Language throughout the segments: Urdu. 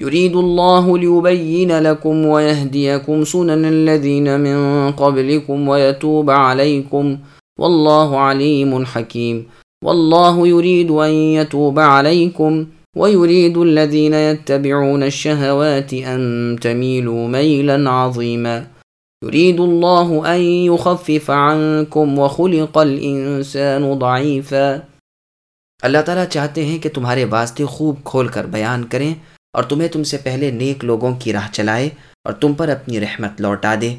يريد الله ليبين لكم ويهديكم سنن الذين من قبلكم ويتوب عليكم. والله عليم حكيم. والله يريد أن يتوب عليكم ويريد الذين يتبعون الشهوات أن تميلوا ميلا عظيما. يريد الله أن يخفف عنكم وخلق الإنسان ضعيفا. اللہ تعالیٰ چاہتے ہیں کہ تمہارے واسطے خوب کھول کر بیان کریں اور تمہیں تم سے پہلے نیک لوگوں کی راہ چلائے اور تم پر اپنی رحمت لوٹا دے۔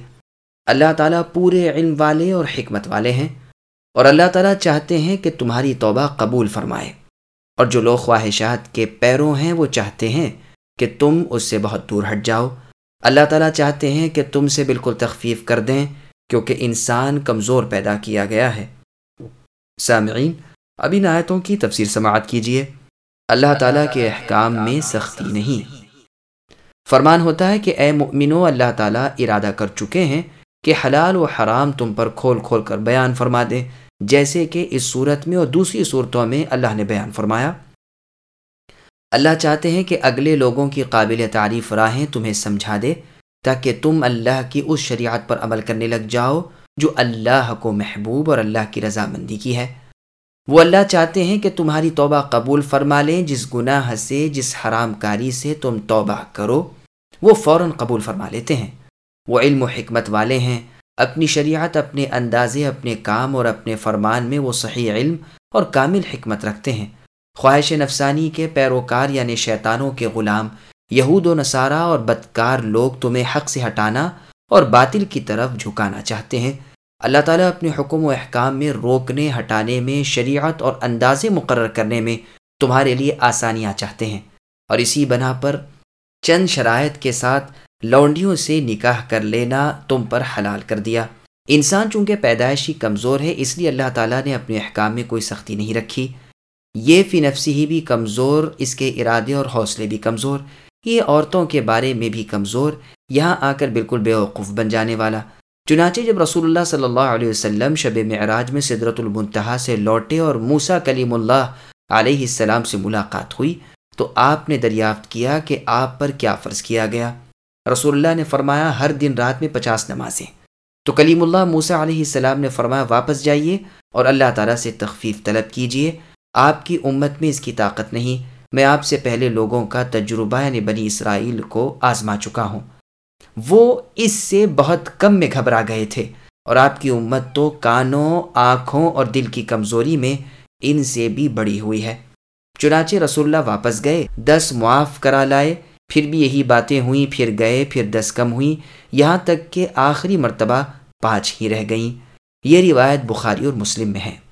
اللہ تعالیٰ پورے علم والے اور حکمت والے ہیں اور اللہ تعالیٰ چاہتے ہیں کہ تمہاری توبہ قبول فرمائے۔ اور جو لوگ خواہشات کے پیروں ہیں وہ چاہتے ہیں کہ تم اس سے بہت دور ہٹ جاؤ۔ اللہ تعالیٰ چاہتے ہیں کہ تم سے بالکل تخفیف کر دیں کیونکہ انسان کمزور پیدا کیا گیا ہے۔ سامعین، اب ان آیتوں کی تفسیر سماعت کیجیے۔ اللہ تعالیٰ کے احکام میں سختی نہیں۔ فرمان ہوتا ہے کہ اے مؤمنو، اللہ تعالیٰ ارادہ کر چکے ہیں کہ حلال و حرام تم پر کھول کھول کر بیان فرما دیں جیسے کہ اس صورت میں اور دوسری صورتوں میں اللہ نے بیان فرمایا۔ اللہ چاہتے ہیں کہ اگلے لوگوں کی قابل تعریف راہیں تمہیں سمجھا دے، تاکہ تم اللہ کی اس شریعت پر عمل کرنے لگ جاؤ جو اللہ کو محبوب اور اللہ کی رضامندی کی ہے۔ وہ اللہ چاہتے ہیں کہ تمہاری توبہ قبول فرما لیں، جس گناہ سے، جس حرام کاری سے تم توبہ کرو، وہ فوراً قبول فرما لیتے ہیں۔ وہ علم و حکمت والے ہیں۔ اپنی شریعت، اپنے اندازے، اپنے کام اور اپنے فرمان میں وہ صحیح علم اور کامل حکمت رکھتے ہیں۔ خواہش نفسانی کے پیروکار یعنی شیطانوں کے غلام، یہود و نصارہ اور بدکار لوگ تمہیں حق سے ہٹانا اور باطل کی طرف جھکانا چاہتے ہیں۔ اللہ تعالیٰ اپنے حکم و احکام میں روکنے، ہٹانے میں، شریعت اور اندازے مقرر کرنے میں تمہارے لیے آسانیاں چاہتے ہیں۔ اور اسی بنا پر چند شرائط کے ساتھ لونڈیوں سے نکاح کر لینا تم پر حلال کر دیا۔ انسان چونکہ پیدائشی کمزور ہے، اس لیے اللہ تعالیٰ نے اپنے احکام میں کوئی سختی نہیں رکھی۔ یہ فی نفسی ہی بھی کمزور، اس کے ارادے اور حوصلے بھی کمزور۔ یہ عورتوں کے بارے میں بھی کمزور، یہاں آ کر بالکل بے وقوف بن جانے والا۔ چنانچہ جب رسول اللہ صلی اللہ علیہ وسلم شب معراج میں صدرت المنتہا سے لوٹے اور موسا کلیم اللہ علیہ السلام سے ملاقات ہوئی تو آپ نے دریافت کیا کہ آپ پر کیا فرض کیا گیا۔ رسول اللہ نے فرمایا، ہر دن رات میں پچاس نمازیں۔ تو کلیم اللہ موسا علیہ السلام نے فرمایا، واپس جائیے اور اللہ تعالیٰ سے تخفیف طلب کیجیے۔ آپ کی امت میں اس کی طاقت نہیں، میں آپ سے پہلے لوگوں کا تجربہ یعنی بنی اسرائیل کو آزما چکا ہوں۔ وہ اس سے بہت کم میں گھبرا گئے تھے۔ اور آپ کی امت تو کانوں، آنکھوں اور دل کی کمزوری میں ان سے بھی بڑی ہوئی ہے۔ چنانچہ رسول اللہ واپس گئے، دس معاف کرا لائے، پھر بھی یہی باتیں ہوئیں، پھر گئے، پھر دس کم ہوئیں۔ یہاں تک کہ آخری مرتبہ پانچ ہی رہ گئیں۔ یہ روایت بخاری اور مسلم میں ہے۔